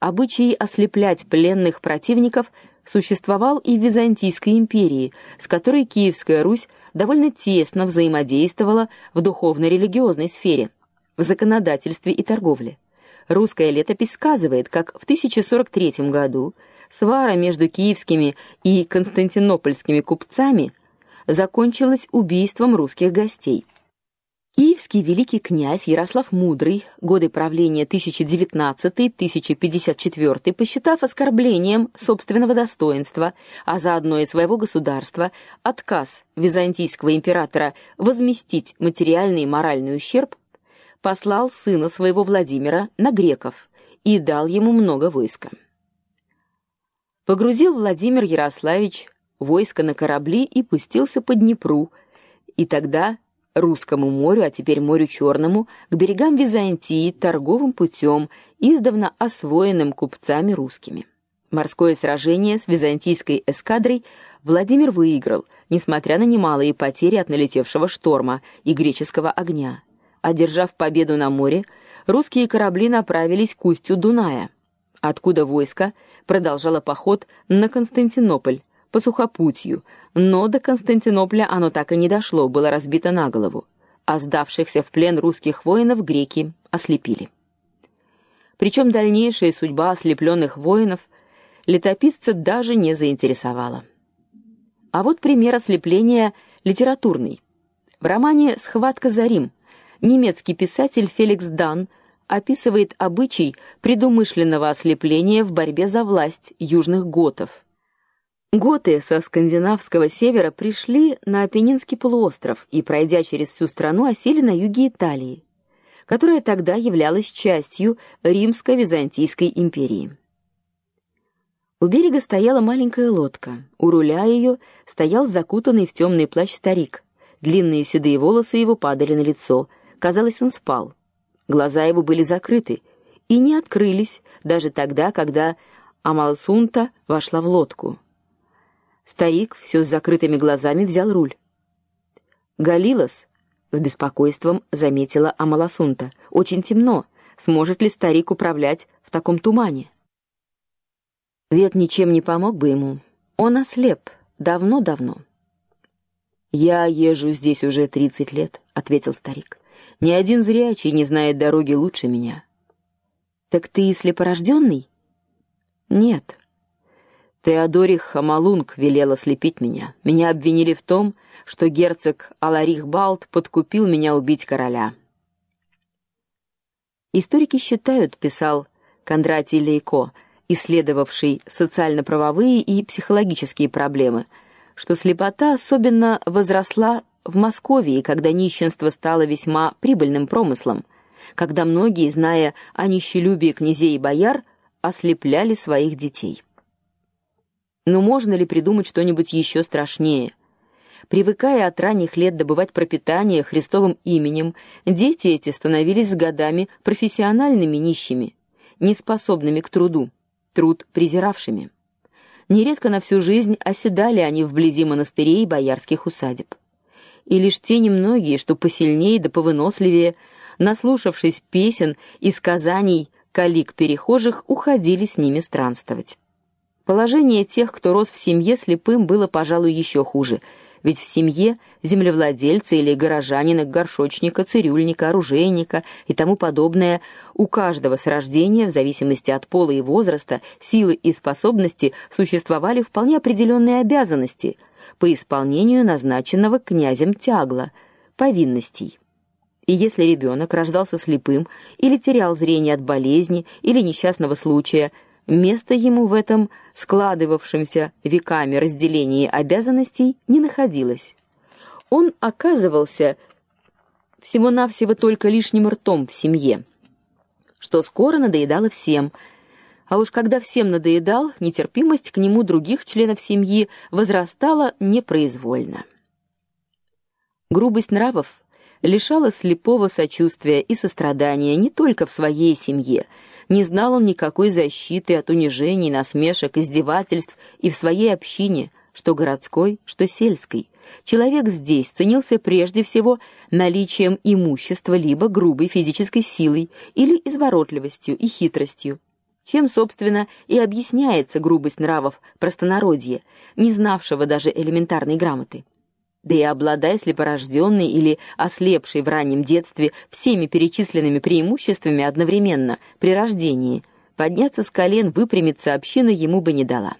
Обычай ослеплять пленных противников существовал и в Византийской империи, с которой Киевская Русь довольно тесно взаимодействовала в духовно-религиозной сфере, в законодательстве и торговле. Русская летопись сказывает, как в 1043 году свара между киевскими и константинопольскими купцами закончилась убийством русских гостей. Киевский великий князь Ярослав Мудрый, годы правления 1019-1054, посчитав оскорблением собственного достоинства, а заодно и своего государства, отказ византийского императора возместить материальный и моральный ущерб, послал сына своего Владимира на греков и дал ему много войска. Погрузил Владимир Ярославич войско на корабли и пустился по Днепру, и тогда Русскому морю, а теперь морю Черному, к берегам Византии торговым путем, издавна освоенным купцами русскими. Морское сражение с византийской эскадрой Владимир выиграл, несмотря на немалые потери от налетевшего шторма и греческого огня. Одержав победу на море, русские корабли направились к устью Дуная, откуда войско продолжало поход на Константинополь, по сухопутью, но до Константинопля оно так и не дошло, было разбито на голову, а сдавшихся в плен русских воинов греки ослепили. Причем дальнейшая судьба ослепленных воинов летописца даже не заинтересовала. А вот пример ослепления литературный. В романе Схватка за Рим немецкий писатель Феликс Дан описывает обычай предумышленного ослепления в борьбе за власть южных готов. Готы со скандинавского севера пришли на Апеннинский полуостров и, пройдя через всю страну, осели на юге Италии, которая тогда являлась частью Римско-Византийской империи. У берега стояла маленькая лодка. У руля ее стоял закутанный в темный плащ старик. Длинные седые волосы его падали на лицо. Казалось, он спал. Глаза его были закрыты и не открылись даже тогда, когда Амалсунта вошла в лодку. Старик все с закрытыми глазами взял руль. Галилос с беспокойством заметила Амаласунта. Очень темно. Сможет ли старик управлять в таком тумане? Вет ничем не помог бы ему. Он ослеп давно-давно. Я езжу здесь уже тридцать лет, ответил старик. Ни один зрячий не знает дороги лучше меня. Так ты слепорожденный? Нет. Теодорих Хамалунг велела слепить меня. Меня обвинили в том, что герцог Аларих Балт подкупил меня убить короля. Историки считают, писал Кондратий Лейко, исследовавший социально-правовые и психологические проблемы, что слепота особенно возросла в Москве, когда нищенство стало весьма прибыльным промыслом, когда многие, зная о нищелюбии князей и бояр, ослепляли своих детей. Но можно ли придумать что-нибудь еще страшнее? Привыкая от ранних лет добывать пропитание Христовым именем, дети эти становились с годами профессиональными нищими, неспособными к труду, труд презиравшими. Нередко на всю жизнь оседали они вблизи монастырей и боярских усадеб. И лишь те немногие, что посильнее да повыносливее, наслушавшись песен и сказаний калик перехожих, уходили с ними странствовать. Положение тех, кто рос в семье слепым, было, пожалуй, еще хуже. Ведь в семье землевладельца или горожанина, горшочника, цирюльника, оружейника и тому подобное у каждого с рождения, в зависимости от пола и возраста, силы и способности, существовали вполне определенные обязанности по исполнению назначенного князем тягла, повинностей. И если ребенок рождался слепым или терял зрение от болезни или несчастного случая, Место ему в этом складывавшемся веками разделении обязанностей не находилось. Он оказывался всего-навсего только лишним ртом в семье, что скоро надоедало всем. А уж когда всем надоедал, нетерпимость к нему других членов семьи возрастала непроизвольно. Грубость нравов лишала слепого сочувствия и сострадания не только в своей семье, не знал он никакой защиты от унижений, насмешек, издевательств и в своей общине, что городской, что сельской. Человек здесь ценился прежде всего наличием имущества либо грубой физической силой или изворотливостью и хитростью. чем, собственно, и объясняется грубость нравов простонародья, не знавшего даже элементарной грамоты. Да и обладая слепорожденный или ослепший в раннем детстве всеми перечисленными преимуществами одновременно при рождении, подняться с колен, выпрямиться община ему бы не дала.